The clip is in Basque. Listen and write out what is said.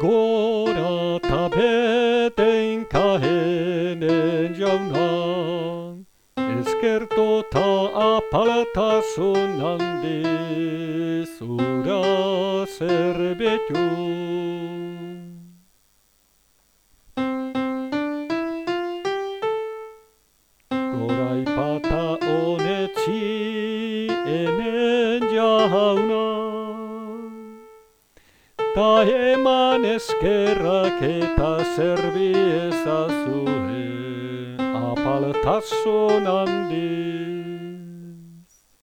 Gora tabeten kahenen jauna Ezkerto ta apalatasun handi Zura zerbetu Goraipata honetzi hemen jauna Ta eman eskerrak eta zerbi ezazue, eh, apaltasun handi.